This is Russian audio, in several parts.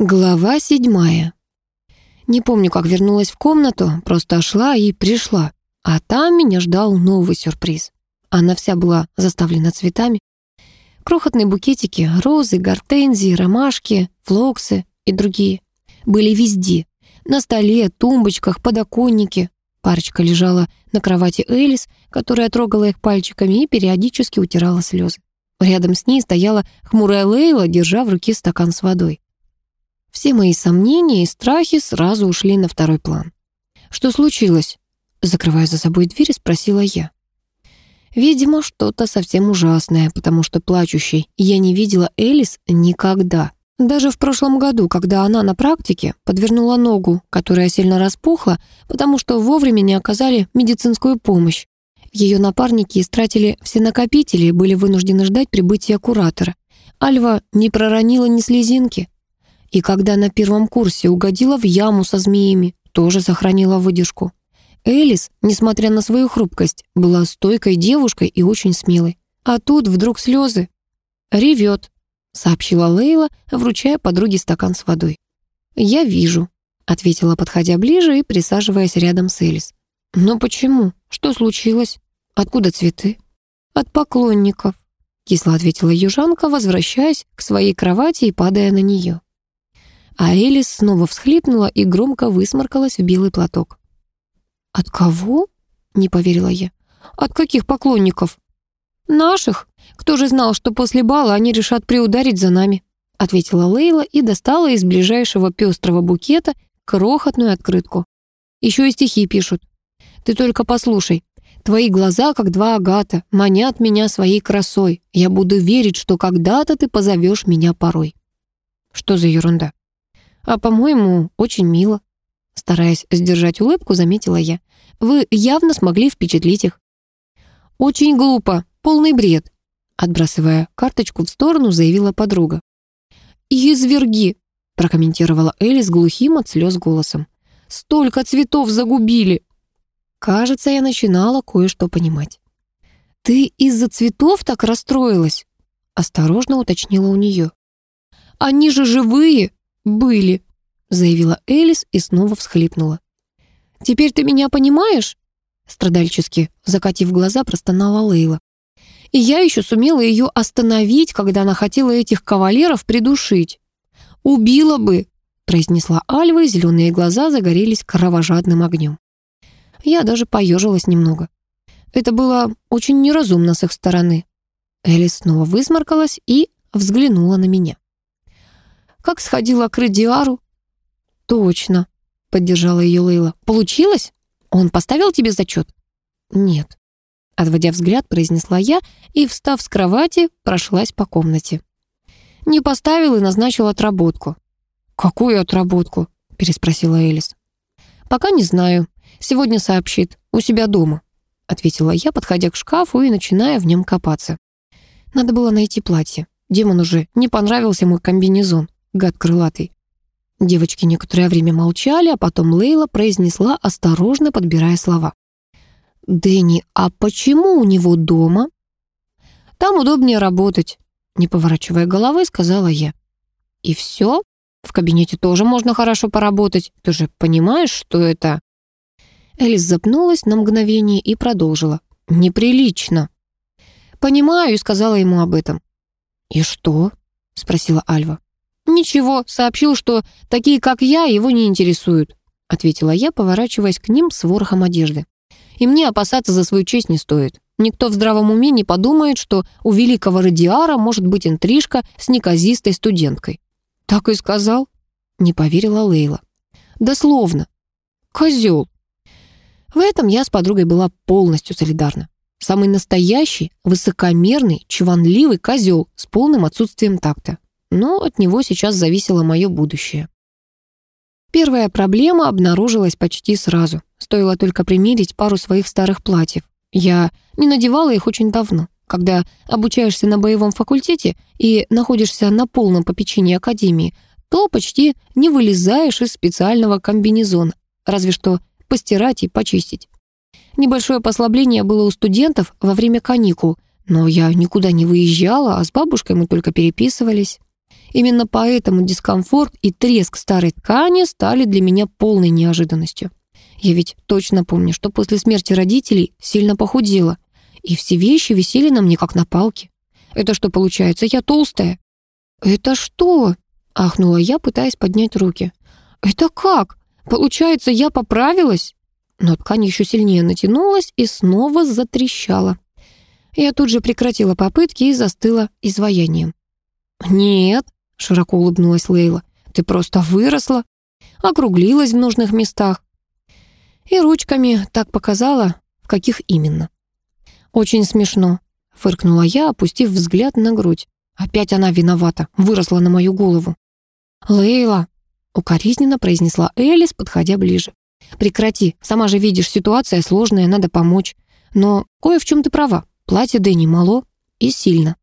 Глава седьмая. Не помню, как вернулась в комнату, просто шла и пришла. А там меня ждал новый сюрприз. Она вся была заставлена цветами. Крохотные букетики, розы, гортензии, ромашки, флоксы и другие. Были везде. На столе, тумбочках, подоконнике. Парочка лежала на кровати Элис, которая трогала их пальчиками и периодически утирала слезы. Рядом с ней стояла хмурая Лейла, держа в руке стакан с водой. Все мои сомнения и страхи сразу ушли на второй план. «Что случилось?» Закрывая за собой дверь, спросила я. Видимо, что-то совсем ужасное, потому что плачущей я не видела Элис никогда. Даже в прошлом году, когда она на практике подвернула ногу, которая сильно распухла, потому что вовремя не оказали медицинскую помощь. Ее напарники истратили все накопители и были вынуждены ждать прибытия куратора. Альва не проронила ни слезинки. И когда на первом курсе угодила в яму со змеями, тоже сохранила выдержку. Элис, несмотря на свою хрупкость, была стойкой девушкой и очень смелой. А тут вдруг слезы. «Ревет», — сообщила Лейла, вручая подруге стакан с водой. «Я вижу», — ответила, подходя ближе и присаживаясь рядом с Элис. «Но почему? Что случилось? Откуда цветы?» «От поклонников», — кисло ответила южанка, возвращаясь к своей кровати и падая на нее. А Элис снова всхлипнула и громко высморкалась в белый платок. «От кого?» — не поверила я. «От каких поклонников?» «Наших. Кто же знал, что после бала они решат приударить за нами?» — ответила Лейла и достала из ближайшего пестрого букета крохотную открытку. Еще и стихи пишут. «Ты только послушай. Твои глаза, как два агата, манят меня своей красой. Я буду верить, что когда-то ты позовешь меня порой». Что за ерунда? А, по-моему, очень мило. Стараясь сдержать улыбку, заметила я. Вы явно смогли впечатлить их. Очень глупо, полный бред. Отбрасывая карточку в сторону, заявила подруга. «Изверги!» — прокомментировала Элли с глухим от слез голосом. «Столько цветов загубили!» Кажется, я начинала кое-что понимать. «Ты из-за цветов так расстроилась?» Осторожно уточнила у нее. «Они же живые!» «Были», — заявила Элис и снова всхлипнула. «Теперь ты меня понимаешь?» Страдальчески, закатив глаза, простонала Лейла. «И я еще сумела ее остановить, когда она хотела этих кавалеров придушить. Убила бы!» произнесла Альва, и зеленые глаза загорелись кровожадным огнем. Я даже поежилась немного. Это было очень неразумно с их стороны. Элис снова высморкалась и взглянула на меня как сходила к Радиару». «Точно», — поддержала ее Лейла. «Получилось? Он поставил тебе зачет?» «Нет», — отводя взгляд, произнесла я и, встав с кровати, прошлась по комнате. «Не поставил и назначил отработку». «Какую отработку?» — переспросила Элис. «Пока не знаю. Сегодня сообщит. У себя дома», — ответила я, подходя к шкафу и начиная в нем копаться. Надо было найти платье. Демон уже не понравился мой комбинезон гад крылатый. Девочки некоторое время молчали, а потом Лейла произнесла, осторожно подбирая слова. «Дэнни, а почему у него дома?» «Там удобнее работать», — не поворачивая головы, сказала я. «И все? В кабинете тоже можно хорошо поработать. Ты же понимаешь, что это...» Элис запнулась на мгновение и продолжила. «Неприлично». «Понимаю», — сказала ему об этом. «И что?» — спросила Альва. «Ничего, сообщил, что такие, как я, его не интересуют», ответила я, поворачиваясь к ним с ворохом одежды. «И мне опасаться за свою честь не стоит. Никто в здравом уме не подумает, что у великого радиара может быть интрижка с неказистой студенткой». «Так и сказал?» Не поверила Лейла. «Дословно. Козел». В этом я с подругой была полностью солидарна. Самый настоящий, высокомерный, чванливый козел с полным отсутствием такта но от него сейчас зависело мое будущее. Первая проблема обнаружилась почти сразу. Стоило только примерить пару своих старых платьев. Я не надевала их очень давно. Когда обучаешься на боевом факультете и находишься на полном попечении академии, то почти не вылезаешь из специального комбинезона, разве что постирать и почистить. Небольшое послабление было у студентов во время каникул, но я никуда не выезжала, а с бабушкой мы только переписывались. Именно поэтому дискомфорт и треск старой ткани стали для меня полной неожиданностью. Я ведь точно помню, что после смерти родителей сильно похудела, и все вещи висели на мне как на палке. Это что получается, я толстая? «Это что?» — ахнула я, пытаясь поднять руки. «Это как? Получается, я поправилась?» Но ткань еще сильнее натянулась и снова затрещала. Я тут же прекратила попытки и застыла изваянием. «Нет», — широко улыбнулась Лейла, «ты просто выросла, округлилась в нужных местах». И ручками так показала, в каких именно. «Очень смешно», — фыркнула я, опустив взгляд на грудь. Опять она виновата, выросла на мою голову. «Лейла», — укоризненно произнесла Элис, подходя ближе. «Прекрати, сама же видишь, ситуация сложная, надо помочь. Но кое в чем ты права, платье Дэнни мало и сильно».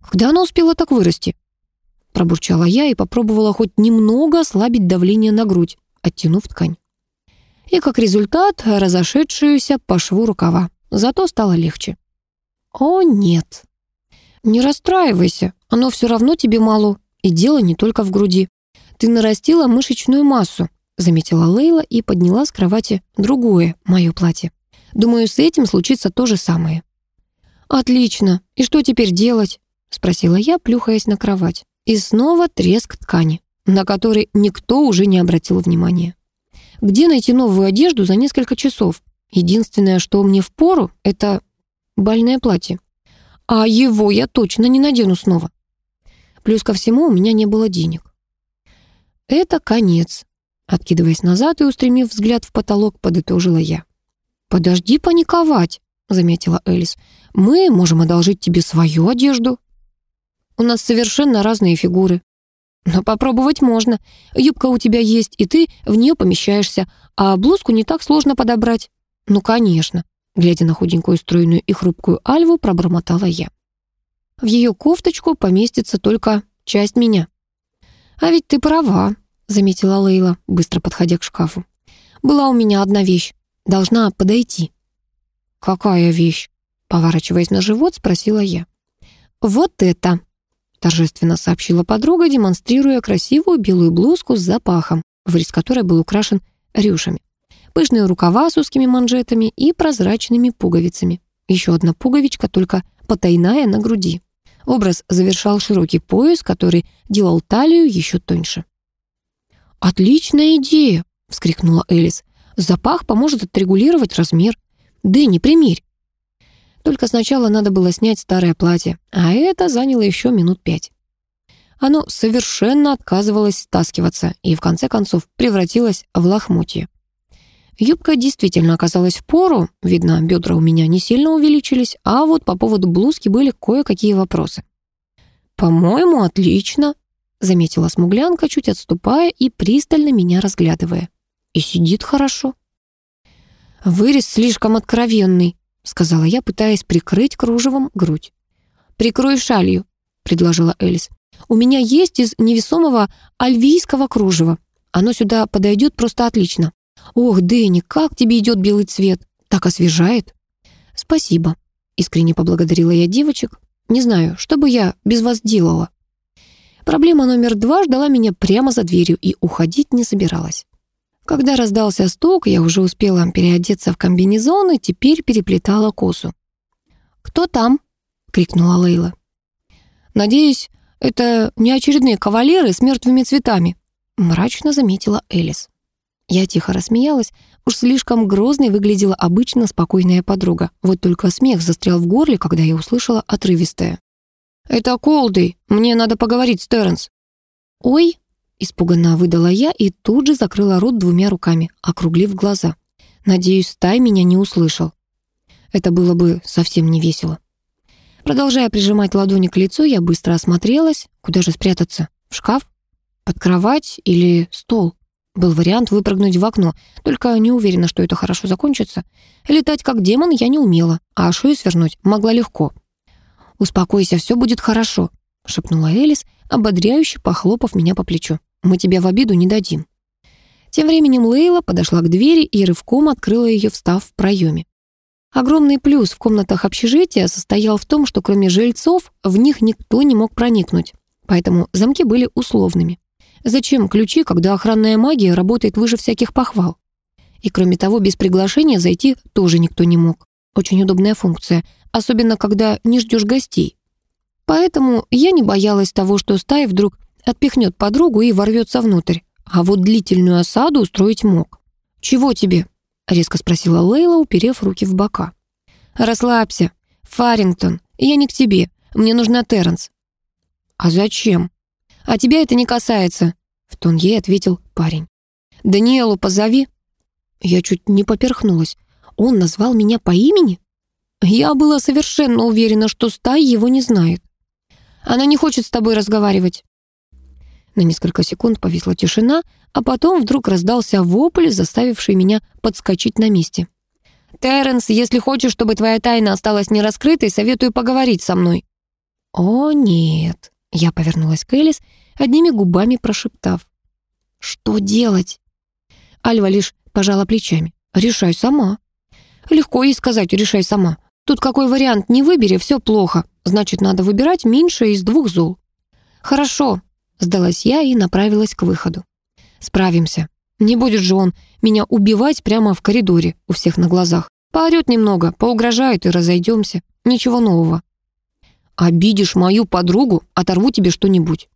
«Когда она успела так вырасти?» Пробурчала я и попробовала хоть немного ослабить давление на грудь, оттянув ткань. И как результат разошедшуюся по шву рукава. Зато стало легче. «О, нет», «Не расстраивайся, оно все равно тебе мало, и дело не только в груди. Ты нарастила мышечную массу», заметила Лейла и подняла с кровати другое мое платье. «Думаю, с этим случится то же самое». «Отлично. И что теперь делать?» спросила я, плюхаясь на кровать. И снова треск ткани, на который никто уже не обратил внимания. Где найти новую одежду за несколько часов? Единственное, что мне в пору, это бальное платье. А его я точно не надену снова. Плюс ко всему у меня не было денег. Это конец. Откидываясь назад и устремив взгляд в потолок, подытожила я. «Подожди паниковать», — заметила Элис. «Мы можем одолжить тебе свою одежду». «У нас совершенно разные фигуры». «Но попробовать можно. Юбка у тебя есть, и ты в нее помещаешься, а блузку не так сложно подобрать». «Ну, конечно. Глядя на худенькую, стройную и хрупкую Альву, пробормотала я. В ее кофточку поместится только часть меня. «А ведь ты права», — заметила Лейла, быстро подходя к шкафу. «Была у меня одна вещь. Должна подойти». «Какая вещь?» — поворачиваясь на живот, спросила я. «Вот это», — торжественно сообщила подруга, демонстрируя красивую белую блузку с запахом, вырез которой был украшен рюшами пышные рукава с узкими манжетами и прозрачными пуговицами. Еще одна пуговичка, только потайная на груди. Образ завершал широкий пояс, который делал талию еще тоньше. «Отличная идея!» — вскрикнула Элис. «Запах поможет отрегулировать размер. Дэнни, примерь!» Только сначала надо было снять старое платье, а это заняло еще минут пять. Оно совершенно отказывалось стаскиваться и, в конце концов, превратилось в лохмотье. Юбка действительно оказалась в пору, видно, бедра у меня не сильно увеличились, а вот по поводу блузки были кое-какие вопросы. «По-моему, отлично», — заметила смуглянка, чуть отступая и пристально меня разглядывая. «И сидит хорошо». «Вырез слишком откровенный», — сказала я, пытаясь прикрыть кружевом грудь. «Прикрой шалью», — предложила Элис. «У меня есть из невесомого альвийского кружева. Оно сюда подойдет просто отлично». «Ох, Дэнни, как тебе идет белый цвет? Так освежает». «Спасибо», — искренне поблагодарила я девочек. «Не знаю, что бы я без вас делала». Проблема номер два ждала меня прямо за дверью и уходить не собиралась. Когда раздался стук, я уже успела переодеться в комбинезон и теперь переплетала косу. «Кто там?» — крикнула Лейла. «Надеюсь, это не очередные кавалеры с мертвыми цветами», — мрачно заметила Элис. Я тихо рассмеялась. Уж слишком грозной выглядела обычно спокойная подруга. Вот только смех застрял в горле, когда я услышала отрывистое. «Это Колды. Мне надо поговорить с Терренс». «Ой!» — испуганно выдала я и тут же закрыла рот двумя руками, округлив глаза. Надеюсь, Стай меня не услышал. Это было бы совсем не весело. Продолжая прижимать ладони к лицу, я быстро осмотрелась. Куда же спрятаться? В шкаф? Под кровать или стол? Был вариант выпрыгнуть в окно, только не уверена, что это хорошо закончится. Летать как демон я не умела, а шею свернуть могла легко. «Успокойся, все будет хорошо», — шепнула Элис, ободряюще похлопав меня по плечу. «Мы тебя в обиду не дадим». Тем временем Лейла подошла к двери и рывком открыла ее, встав в проеме. Огромный плюс в комнатах общежития состоял в том, что кроме жильцов в них никто не мог проникнуть. поэтому замки были условными. Зачем ключи, когда охранная магия работает выше всяких похвал? И кроме того, без приглашения зайти тоже никто не мог. Очень удобная функция, особенно когда не ждешь гостей. Поэтому я не боялась того, что стая вдруг отпихнет подругу и ворвется внутрь, а вот длительную осаду устроить мог. «Чего тебе?» — резко спросила Лейла, уперев руки в бока. «Расслабься. Фарингтон, я не к тебе. Мне нужна Терренс». «А зачем?» «А тебя это не касается», — в тон ей ответил парень. «Даниэлу позови». Я чуть не поперхнулась. Он назвал меня по имени? Я была совершенно уверена, что Стай его не знает. Она не хочет с тобой разговаривать. На несколько секунд повисла тишина, а потом вдруг раздался вопль, заставивший меня подскочить на месте. «Терренс, если хочешь, чтобы твоя тайна осталась нераскрытой, советую поговорить со мной». «О, нет», — я повернулась к Элис, одними губами прошептав. «Что делать?» Альва лишь пожала плечами. «Решай сама». «Легко ей сказать, решай сама. Тут какой вариант не выбери, все плохо. Значит, надо выбирать меньшее из двух зол». «Хорошо», — сдалась я и направилась к выходу. «Справимся. Не будет же он меня убивать прямо в коридоре у всех на глазах. Поорет немного, поугрожает и разойдемся. Ничего нового. Обидишь мою подругу, оторву тебе что-нибудь.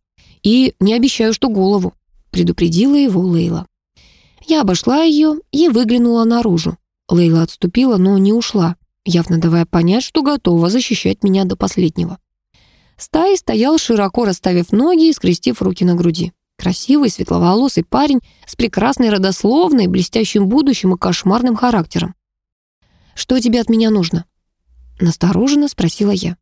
И не обещаю, что голову, предупредила его Лейла. Я обошла ее и выглянула наружу. Лейла отступила, но не ушла, явно давая понять, что готова защищать меня до последнего. Стай стоял широко расставив ноги и скрестив руки на груди. Красивый, светловолосый парень с прекрасной родословной, блестящим будущим и кошмарным характером. «Что тебе от меня нужно?» Настороженно спросила я.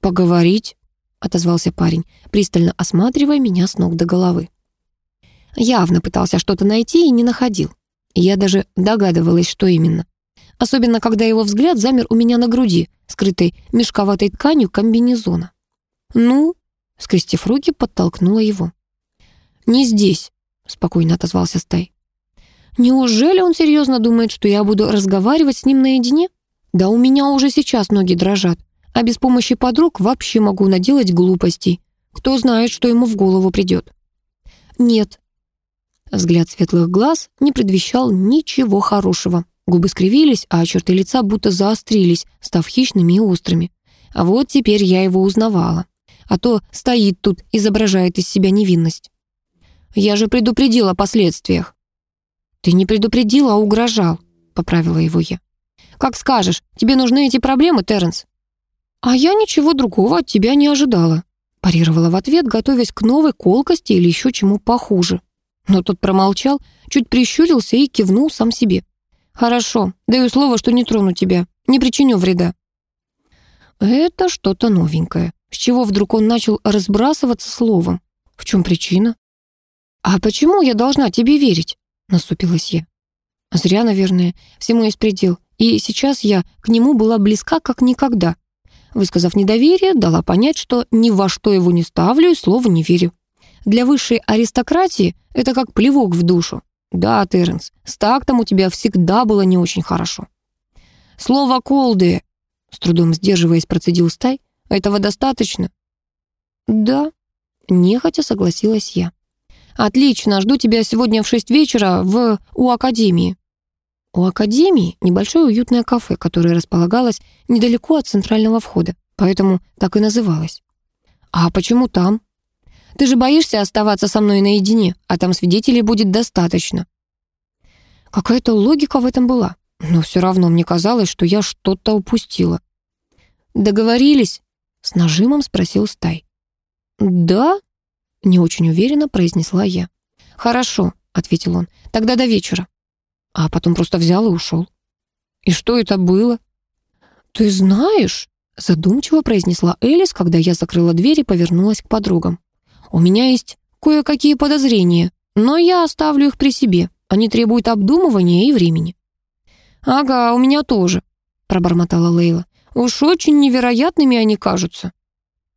«Поговорить», — отозвался парень, пристально осматривая меня с ног до головы. Явно пытался что-то найти и не находил. Я даже догадывалась, что именно. Особенно, когда его взгляд замер у меня на груди, скрытой мешковатой тканью комбинезона. «Ну?» — скрестив руки, подтолкнула его. «Не здесь», — спокойно отозвался Стай. «Неужели он серьезно думает, что я буду разговаривать с ним наедине? Да у меня уже сейчас ноги дрожат, а без помощи подруг вообще могу наделать глупостей. Кто знает, что ему в голову придет». «Нет». Взгляд светлых глаз не предвещал ничего хорошего. Губы скривились, а черты лица будто заострились, став хищными и острыми. А вот теперь я его узнавала. А то стоит тут, изображает из себя невинность. Я же предупредил о последствиях». «Ты не предупредил, а угрожал», — поправила его я. «Как скажешь, тебе нужны эти проблемы, Терренс?» «А я ничего другого от тебя не ожидала», — парировала в ответ, готовясь к новой колкости или еще чему похуже. Но тот промолчал, чуть прищурился и кивнул сам себе. «Хорошо, даю слово, что не трону тебя, не причиню вреда». Это что-то новенькое. С чего вдруг он начал разбрасываться словом? В чем причина? «А почему я должна тебе верить?» — наступилась я. Зря, наверное, всему есть предел. И сейчас я к нему была близка как никогда. Высказав недоверие, дала понять, что ни во что его не ставлю и слова не верю. Для высшей аристократии это как плевок в душу. Да, Терренс, с тактом у тебя всегда было не очень хорошо. Слово «колды», с трудом сдерживаясь, процедил Стай, этого достаточно? Да, нехотя согласилась я. «Отлично, жду тебя сегодня в шесть вечера в... у Академии». У Академии небольшое уютное кафе, которое располагалось недалеко от центрального входа, поэтому так и называлось. «А почему там?» «Ты же боишься оставаться со мной наедине, а там свидетелей будет достаточно». Какая-то логика в этом была, но все равно мне казалось, что я что-то упустила. «Договорились?» — с нажимом спросил Стай. «Да?» Не очень уверенно произнесла я. «Хорошо», — ответил он, — «тогда до вечера». А потом просто взял и ушел. «И что это было?» «Ты знаешь», — задумчиво произнесла Элис, когда я закрыла дверь и повернулась к подругам. «У меня есть кое-какие подозрения, но я оставлю их при себе. Они требуют обдумывания и времени». «Ага, у меня тоже», — пробормотала Лейла. «Уж очень невероятными они кажутся».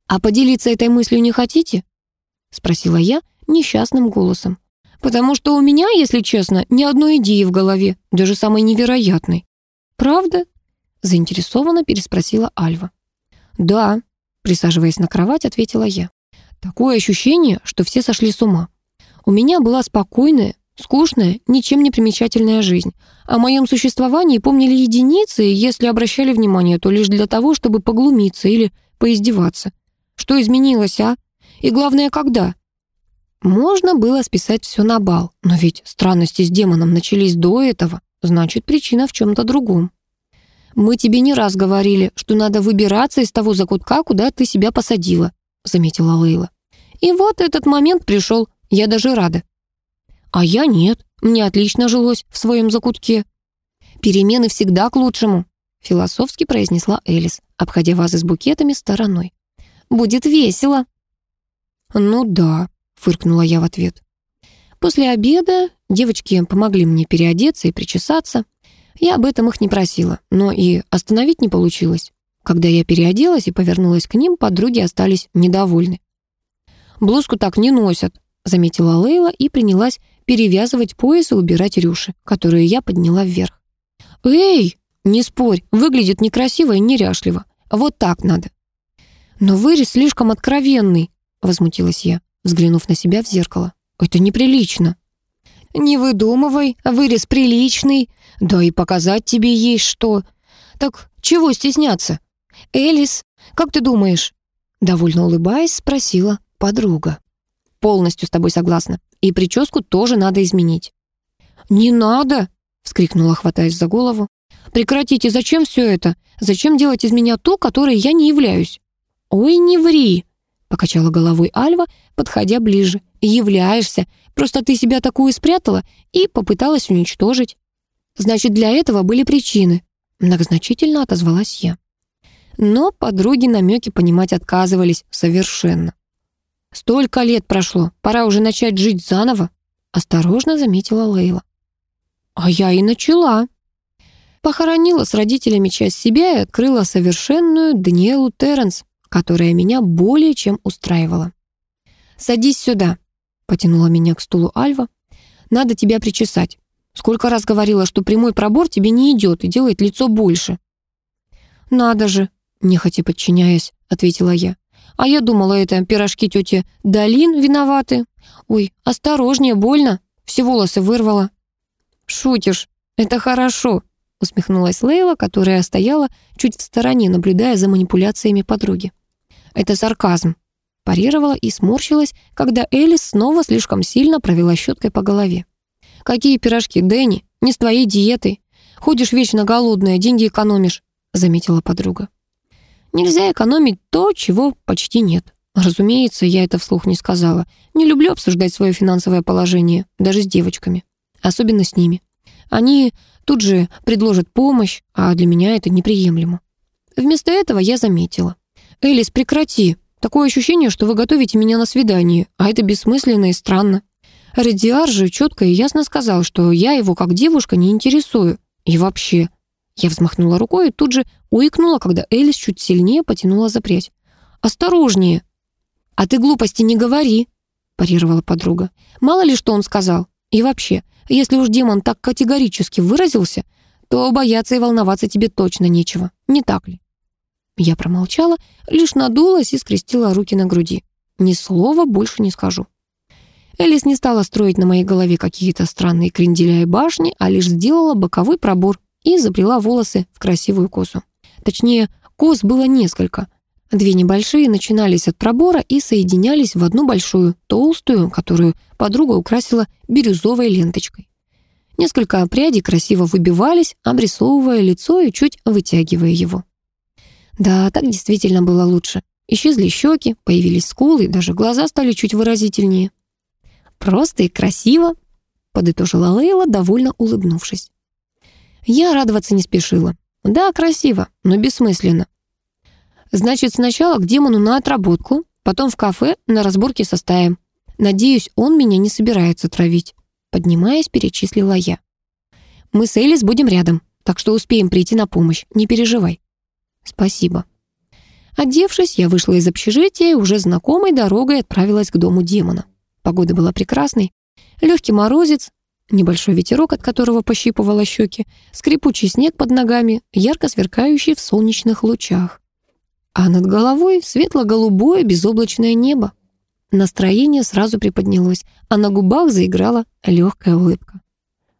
«А поделиться этой мыслью не хотите?» — спросила я несчастным голосом. «Потому что у меня, если честно, ни одной идеи в голове, даже самой невероятной». «Правда?» — заинтересованно переспросила Альва. «Да», — присаживаясь на кровать, ответила я. Такое ощущение, что все сошли с ума. У меня была спокойная, скучная, ничем не примечательная жизнь. О моем существовании помнили единицы, и если обращали внимание, то лишь для того, чтобы поглумиться или поиздеваться. Что изменилось, а? И главное, когда? Можно было списать все на бал, но ведь странности с демоном начались до этого, значит, причина в чем-то другом. «Мы тебе не раз говорили, что надо выбираться из того закутка, куда ты себя посадила», заметила Лейла. «И вот этот момент пришел, я даже рада». «А я нет, мне отлично жилось в своем закутке». «Перемены всегда к лучшему», философски произнесла Элис, обходя вазы с букетами стороной. «Будет весело». «Ну да», фыркнула я в ответ. После обеда девочки помогли мне переодеться и причесаться. Я об этом их не просила, но и остановить не получилось. Когда я переоделась и повернулась к ним, подруги остались недовольны. «Блузку так не носят», — заметила Лейла и принялась перевязывать пояс и убирать рюши, которые я подняла вверх. «Эй, не спорь, выглядит некрасиво и неряшливо. Вот так надо». «Но вырез слишком откровенный», — возмутилась я, взглянув на себя в зеркало. «Это неприлично». «Не выдумывай, вырез приличный, да и показать тебе есть что. Так чего стесняться? Элис, как ты думаешь?» Довольно улыбаясь, спросила подруга. «Полностью с тобой согласна. И прическу тоже надо изменить». «Не надо!» — вскрикнула, хватаясь за голову. «Прекратите, зачем все это? Зачем делать из меня то, которой я не являюсь?» «Ой, не ври!» — покачала головой Альва, подходя ближе. «Являешься. Просто ты себя такую спрятала и попыталась уничтожить». «Значит, для этого были причины», — многозначительно отозвалась я. Но подруги намеки понимать отказывались совершенно. «Столько лет прошло, пора уже начать жить заново», — осторожно заметила Лейла. «А я и начала». Похоронила с родителями часть себя и открыла совершенную Даниэлу Терренс, которая меня более чем устраивала. «Садись сюда», — потянула меня к стулу Альва. «Надо тебя причесать. Сколько раз говорила, что прямой пробор тебе не идет и делает лицо больше». «Надо же», — нехотя подчиняясь, ответила я. «А я думала, это пирожки тети Долин виноваты. Ой, осторожнее, больно. Все волосы вырвала». «Шутишь, это хорошо», — усмехнулась Лейла, которая стояла чуть в стороне, наблюдая за манипуляциями подруги. «Это сарказм», парировала и сморщилась, когда Элис снова слишком сильно провела щеткой по голове. «Какие пирожки, Дэнни? Не с твоей диетой. Ходишь вечно голодная, деньги экономишь», — заметила подруга. «Нельзя экономить то, чего почти нет». Разумеется, я это вслух не сказала. Не люблю обсуждать свое финансовое положение, даже с девочками. Особенно с ними. Они тут же предложат помощь, а для меня это неприемлемо. Вместо этого я заметила. «Элис, прекрати. Такое ощущение, что вы готовите меня на свидание, а это бессмысленно и странно. Радиар же четко и ясно сказал, что я его как девушка не интересую. И вообще... Я взмахнула рукой и тут же уикнула, когда Элис чуть сильнее потянула за прядь. «Осторожнее!» «А ты глупости не говори!» парировала подруга. «Мало ли, что он сказал. И вообще, если уж демон так категорически выразился, то бояться и волноваться тебе точно нечего, не так ли?» Я промолчала, лишь надулась и скрестила руки на груди. Ни слова больше не скажу. Элис не стала строить на моей голове какие-то странные кренделя и башни, а лишь сделала боковой пробор и заплела волосы в красивую косу. Точнее, кос было несколько. Две небольшие начинались от пробора и соединялись в одну большую, толстую, которую подруга украсила бирюзовой ленточкой. Несколько прядей красиво выбивались, обрисовывая лицо и чуть вытягивая его. Да, так действительно было лучше. Исчезли щеки, появились скулы, даже глаза стали чуть выразительнее. «Просто и красиво», — подытожила Лейла, довольно улыбнувшись. Я радоваться не спешила. Да, красиво, но бессмысленно. Значит, сначала к демону на отработку, потом в кафе на разборке со стаем. Надеюсь, он меня не собирается травить. Поднимаясь, перечислила я. Мы с Элис будем рядом, так что успеем прийти на помощь, не переживай. «Спасибо». Одевшись, я вышла из общежития и уже знакомой дорогой отправилась к дому демона. Погода была прекрасной. Легкий морозец, небольшой ветерок, от которого пощипывало щеки, скрипучий снег под ногами, ярко сверкающий в солнечных лучах. А над головой светло-голубое безоблачное небо. настроение сразу приподнялось, а на губах заиграла легкая улыбка.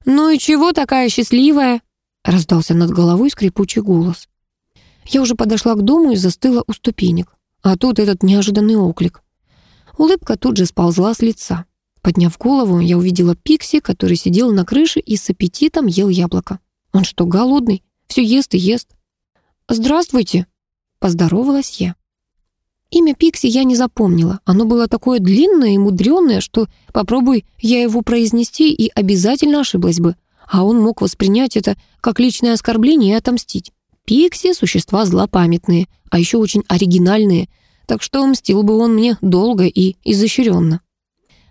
«Ну и чего такая счастливая?» — раздался над головой скрипучий голос. Я уже подошла к дому и застыла у ступенек, а тут этот неожиданный оклик. Улыбка тут же сползла с лица. Подняв голову, я увидела Пикси, который сидел на крыше и с аппетитом ел яблоко. Он что, голодный? Все ест и ест. «Здравствуйте!» — поздоровалась я. Имя Пикси я не запомнила. Оно было такое длинное и мудреное, что попробуй я его произнести и обязательно ошиблась бы. А он мог воспринять это как личное оскорбление и отомстить. Пикси — существа злопамятные, а еще очень оригинальные, так что мстил бы он мне долго и изощренно.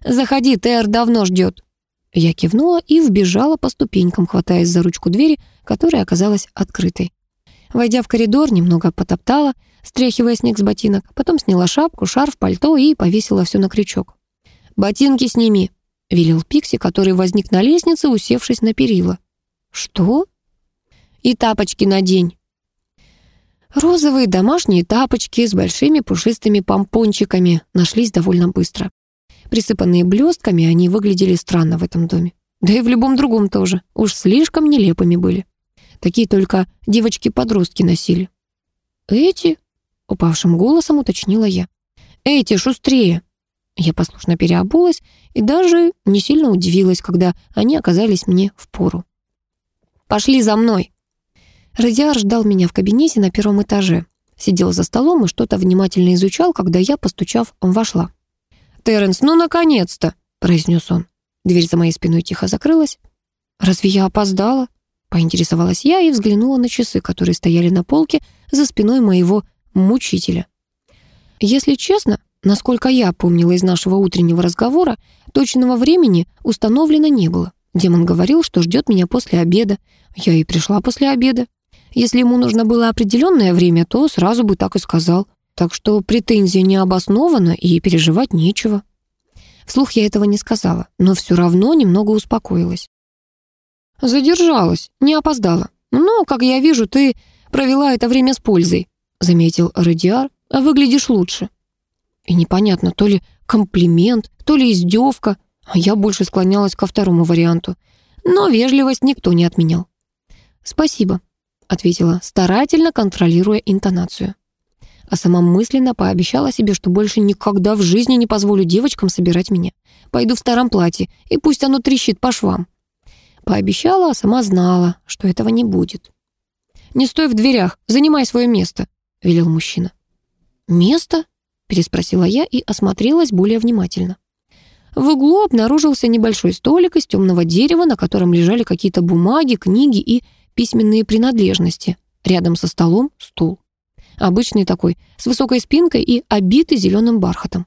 «Заходи, Тер давно ждет». Я кивнула и вбежала по ступенькам, хватаясь за ручку двери, которая оказалась открытой. Войдя в коридор, немного потоптала, стряхивая снег с ботинок, потом сняла шапку, шарф, пальто и повесила все на крючок. «Ботинки сними», — велел Пикси, который возник на лестнице, усевшись на перила. «Что?» «И тапочки надень». Розовые домашние тапочки с большими пушистыми помпончиками нашлись довольно быстро. Присыпанные блестками, они выглядели странно в этом доме. Да и в любом другом тоже. Уж слишком нелепыми были. Такие только девочки-подростки носили. «Эти?» — упавшим голосом уточнила я. «Эти, шустрее!» Я послушно переобулась и даже не сильно удивилась, когда они оказались мне в пору. «Пошли за мной!» Радиар ждал меня в кабинете на первом этаже. Сидел за столом и что-то внимательно изучал, когда я, постучав, вошла. «Терренс, ну, наконец-то!» — произнес он. Дверь за моей спиной тихо закрылась. «Разве я опоздала?» — поинтересовалась я и взглянула на часы, которые стояли на полке за спиной моего мучителя. Если честно, насколько я помнила из нашего утреннего разговора, точного времени установлено не было. Демон говорил, что ждет меня после обеда. Я и пришла после обеда. Если ему нужно было определенное время, то сразу бы так и сказал. Так что претензия не обоснована и переживать нечего. Вслух я этого не сказала, но все равно немного успокоилась. «Задержалась, не опоздала. Но, как я вижу, ты провела это время с пользой», заметил Радиар. «А выглядишь лучше». И непонятно, то ли комплимент, то ли издевка, а я больше склонялась ко второму варианту. Но вежливость никто не отменял. «Спасибо», — ответила, старательно контролируя интонацию а сама мысленно пообещала себе, что больше никогда в жизни не позволю девочкам собирать меня. Пойду в старом платье, и пусть оно трещит по швам. Пообещала, а сама знала, что этого не будет. «Не стой в дверях, занимай свое место», — велел мужчина. «Место?» — переспросила я и осмотрелась более внимательно. В углу обнаружился небольшой столик из темного дерева, на котором лежали какие-то бумаги, книги и письменные принадлежности. Рядом со столом стул. Обычный такой, с высокой спинкой и обитый зеленым бархатом.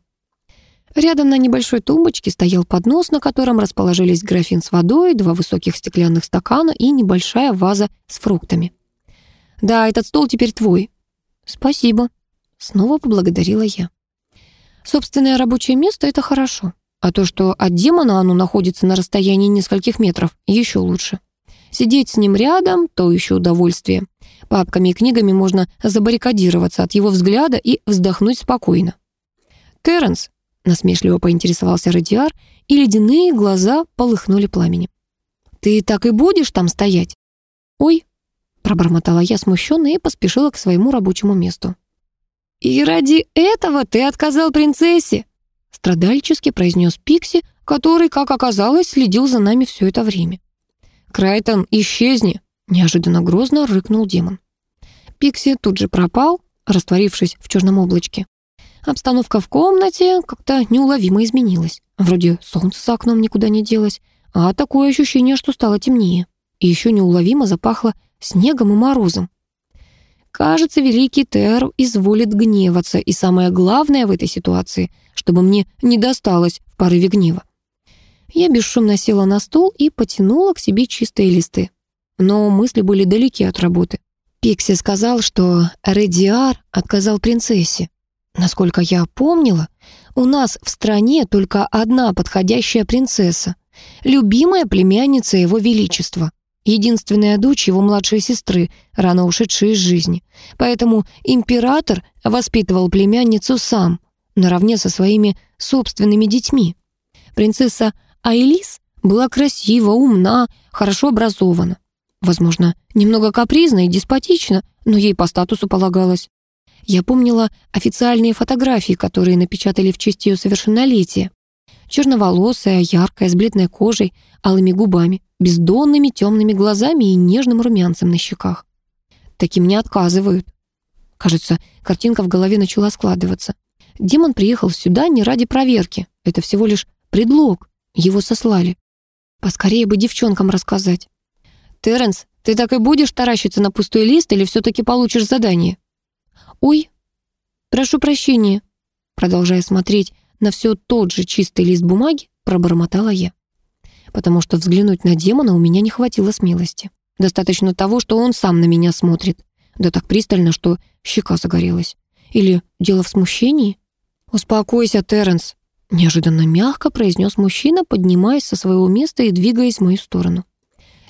Рядом на небольшой тумбочке стоял поднос, на котором расположились графин с водой, два высоких стеклянных стакана и небольшая ваза с фруктами. «Да, этот стол теперь твой». «Спасибо», — снова поблагодарила я. «Собственное рабочее место — это хорошо, а то, что от демона оно находится на расстоянии нескольких метров, еще лучше. Сидеть с ним рядом — то еще удовольствие. Папками и книгами можно забаррикадироваться от его взгляда и вздохнуть спокойно. «Терренс», — насмешливо поинтересовался Радиар, и ледяные глаза полыхнули пламенем. «Ты так и будешь там стоять?» «Ой», — пробормотала я смущенно и поспешила к своему рабочему месту. «И ради этого ты отказал принцессе?» страдальчески произнес Пикси, который, как оказалось, следил за нами все это время. «Крайтон, исчезни!» — неожиданно грозно рыкнул демон. Пикси тут же пропал, растворившись в черном облачке. Обстановка в комнате как-то неуловимо изменилась. Вроде солнце за окном никуда не делось, а такое ощущение, что стало темнее. И еще неуловимо запахло снегом и морозом. Кажется, великий Тер изволит гневаться, и самое главное в этой ситуации, чтобы мне не досталось в порыве гнева. Я бесшумно села на стул и потянула к себе чистые листы. Но мысли были далеки от работы. Пикси сказал, что Редиар отказал принцессе. Насколько я помнила, у нас в стране только одна подходящая принцесса, любимая племянница его величества, единственная дочь его младшей сестры, рано ушедшей из жизни. Поэтому император воспитывал племянницу сам, наравне со своими собственными детьми. Принцесса Айлис была красива, умна, хорошо образована. Возможно, немного капризна и деспотична, но ей по статусу полагалось. Я помнила официальные фотографии, которые напечатали в честь ее совершеннолетия. Черноволосая, яркая, с бледной кожей, алыми губами, бездонными темными глазами и нежным румянцем на щеках. Таким не отказывают. Кажется, картинка в голове начала складываться. Демон приехал сюда не ради проверки. Это всего лишь предлог. Его сослали. Поскорее бы девчонкам рассказать. «Терренс, ты так и будешь таращиться на пустой лист или все-таки получишь задание?» «Ой, прошу прощения», продолжая смотреть на все тот же чистый лист бумаги, пробормотала я. Потому что взглянуть на демона у меня не хватило смелости. Достаточно того, что он сам на меня смотрит. Да так пристально, что щека загорелась. Или дело в смущении? «Успокойся, Терренс», — неожиданно мягко произнес мужчина, поднимаясь со своего места и двигаясь в мою сторону.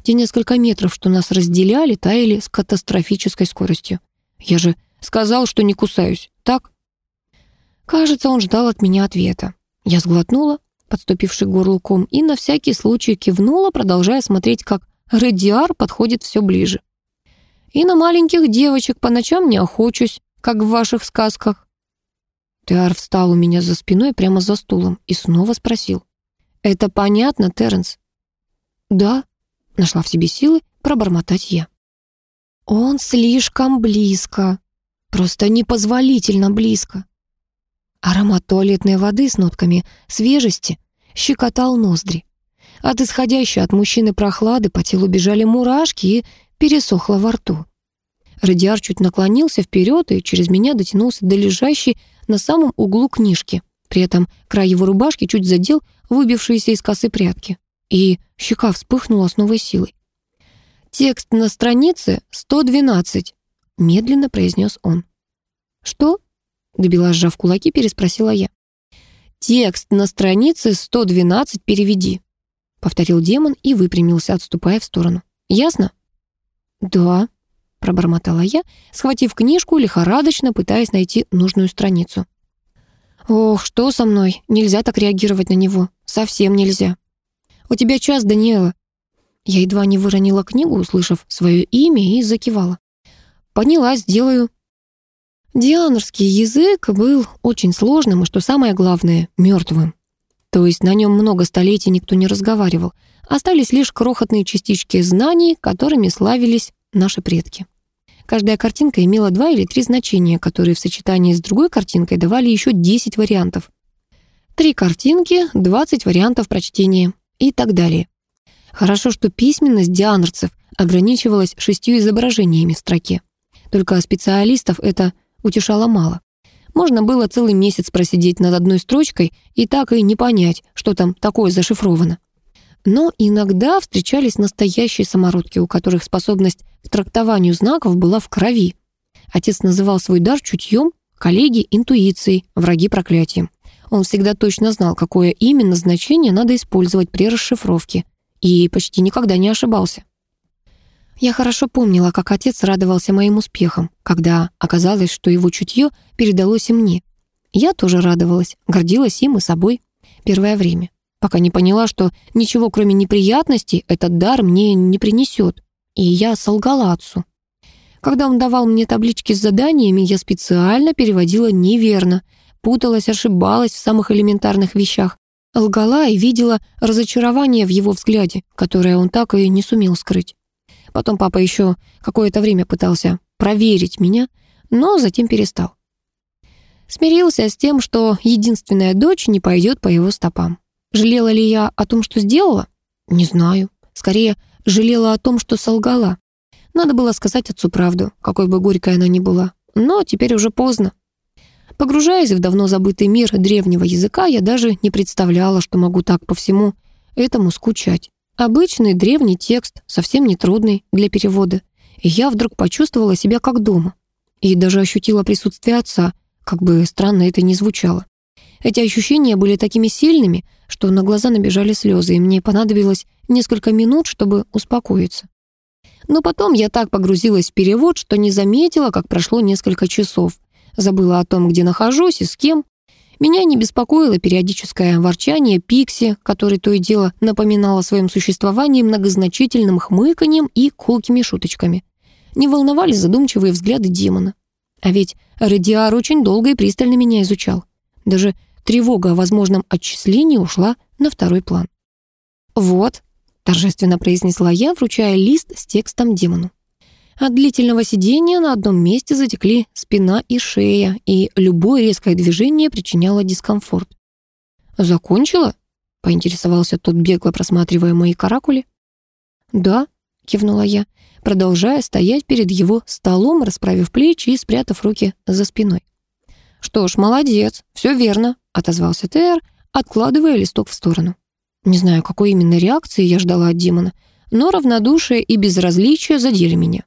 Те несколько метров, что нас разделяли, таяли с катастрофической скоростью. Я же сказал, что не кусаюсь, так? Кажется, он ждал от меня ответа. Я сглотнула, подступивший горлуком, и на всякий случай кивнула, продолжая смотреть, как радиар подходит все ближе. И на маленьких девочек по ночам не охочусь, как в ваших сказках. Теар встал у меня за спиной прямо за стулом и снова спросил. «Это понятно, Терренс?» «Да», Нашла в себе силы пробормотать я. Он слишком близко. Просто непозволительно близко. Аромат туалетной воды с нотками свежести щекотал ноздри. От исходящей от мужчины прохлады по телу бежали мурашки и пересохло во рту. Радиар чуть наклонился вперед и через меня дотянулся до лежащей на самом углу книжки. При этом край его рубашки чуть задел выбившиеся из косы прятки и щека вспыхнула с новой силой. «Текст на странице 112», — медленно произнес он. «Что?» — добила, сжав кулаки, переспросила я. «Текст на странице 112 переведи», — повторил демон и выпрямился, отступая в сторону. «Ясно?» «Да», — пробормотала я, схватив книжку, лихорадочно пытаясь найти нужную страницу. «Ох, что со мной? Нельзя так реагировать на него. Совсем нельзя». «У тебя час, Даниэла». Я едва не выронила книгу, услышав свое имя, и закивала. «Поняла, сделаю». Дианорский язык был очень сложным и, что самое главное, мертвым. То есть на нем много столетий никто не разговаривал. Остались лишь крохотные частички знаний, которыми славились наши предки. Каждая картинка имела два или три значения, которые в сочетании с другой картинкой давали еще 10 вариантов. Три картинки, 20 вариантов прочтения и так далее. Хорошо, что письменность дианрцев ограничивалась шестью изображениями в строке. Только специалистов это утешало мало. Можно было целый месяц просидеть над одной строчкой и так и не понять, что там такое зашифровано. Но иногда встречались настоящие самородки, у которых способность к трактованию знаков была в крови. Отец называл свой дар чутьем, коллеги — интуицией, враги — проклятием. Он всегда точно знал, какое именно значение надо использовать при расшифровке, и почти никогда не ошибался. Я хорошо помнила, как отец радовался моим успехам, когда оказалось, что его чутье передалось и мне. Я тоже радовалась, гордилась им и собой первое время, пока не поняла, что ничего кроме неприятностей этот дар мне не принесет, и я солгала отцу. Когда он давал мне таблички с заданиями, я специально переводила неверно, путалась, ошибалась в самых элементарных вещах, лгала и видела разочарование в его взгляде, которое он так и не сумел скрыть. Потом папа еще какое-то время пытался проверить меня, но затем перестал. Смирился с тем, что единственная дочь не пойдет по его стопам. Жалела ли я о том, что сделала? Не знаю. Скорее, жалела о том, что солгала. Надо было сказать отцу правду, какой бы горькой она ни была. Но теперь уже поздно. Погружаясь в давно забытый мир древнего языка, я даже не представляла, что могу так по всему этому скучать. Обычный древний текст, совсем не трудный для перевода. И я вдруг почувствовала себя как дома. И даже ощутила присутствие отца, как бы странно это ни звучало. Эти ощущения были такими сильными, что на глаза набежали слезы, и мне понадобилось несколько минут, чтобы успокоиться. Но потом я так погрузилась в перевод, что не заметила, как прошло несколько часов забыла о том, где нахожусь и с кем. Меня не беспокоило периодическое ворчание Пикси, который то и дело напоминал о своем существовании многозначительным хмыканьем и колкими шуточками. Не волновали задумчивые взгляды демона. А ведь Радиар очень долго и пристально меня изучал. Даже тревога о возможном отчислении ушла на второй план. «Вот», — торжественно произнесла я, вручая лист с текстом демону. От длительного сидения на одном месте затекли спина и шея, и любое резкое движение причиняло дискомфорт. «Закончила?» — поинтересовался тот, бегло просматривая мои каракули. «Да», — кивнула я, продолжая стоять перед его столом, расправив плечи и спрятав руки за спиной. «Что ж, молодец, все верно», — отозвался Тер, откладывая листок в сторону. Не знаю, какой именно реакции я ждала от демона, но равнодушие и безразличие задели меня.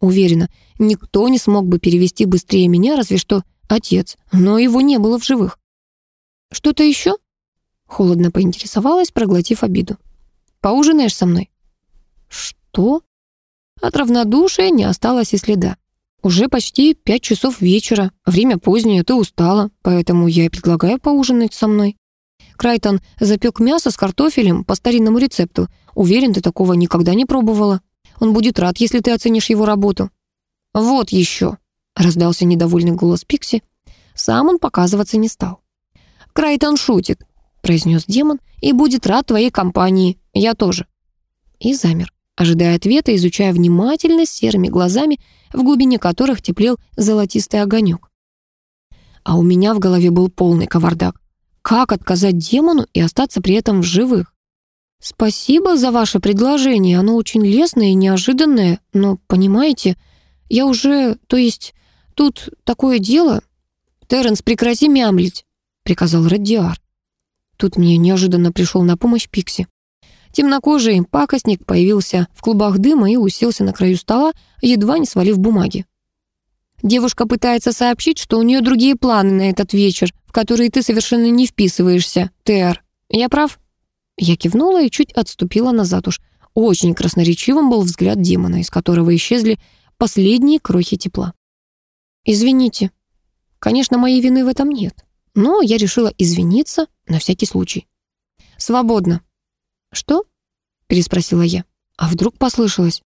Уверена, никто не смог бы перевести быстрее меня, разве что отец, но его не было в живых. «Что-то еще?» Холодно поинтересовалась, проглотив обиду. «Поужинаешь со мной?» «Что?» От равнодушия не осталось и следа. «Уже почти пять часов вечера, время позднее, ты устала, поэтому я предлагаю поужинать со мной». Крайтон запек мясо с картофелем по старинному рецепту. Уверен, ты такого никогда не пробовала. Он будет рад, если ты оценишь его работу». «Вот еще», — раздался недовольный голос Пикси. Сам он показываться не стал. «Крайтон шутит», — произнес демон, «и будет рад твоей компании. Я тоже». И замер, ожидая ответа, изучая внимательно серыми глазами, в глубине которых теплел золотистый огонек. А у меня в голове был полный кавардак. Как отказать демону и остаться при этом в живых? «Спасибо за ваше предложение, оно очень лестное и неожиданное, но, понимаете, я уже, то есть, тут такое дело...» «Терренс, прекрати мямлить», — приказал Радиар. Тут мне неожиданно пришел на помощь Пикси. Темнокожий пакостник появился в клубах дыма и уселся на краю стола, едва не свалив бумаги. Девушка пытается сообщить, что у нее другие планы на этот вечер, в которые ты совершенно не вписываешься, Тер. Я прав? Я кивнула и чуть отступила назад уж. Очень красноречивым был взгляд демона, из которого исчезли последние крохи тепла. «Извините. Конечно, моей вины в этом нет. Но я решила извиниться на всякий случай. Свободно». «Что?» — переспросила я. А вдруг послышалось?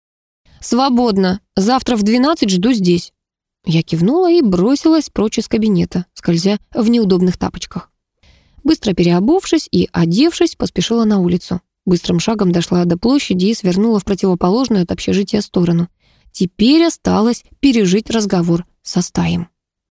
«Свободно. Завтра в двенадцать жду здесь». Я кивнула и бросилась прочь из кабинета, скользя в неудобных тапочках. Быстро переобувшись и одевшись, поспешила на улицу. Быстрым шагом дошла до площади и свернула в противоположную от общежития сторону. Теперь осталось пережить разговор со стаем.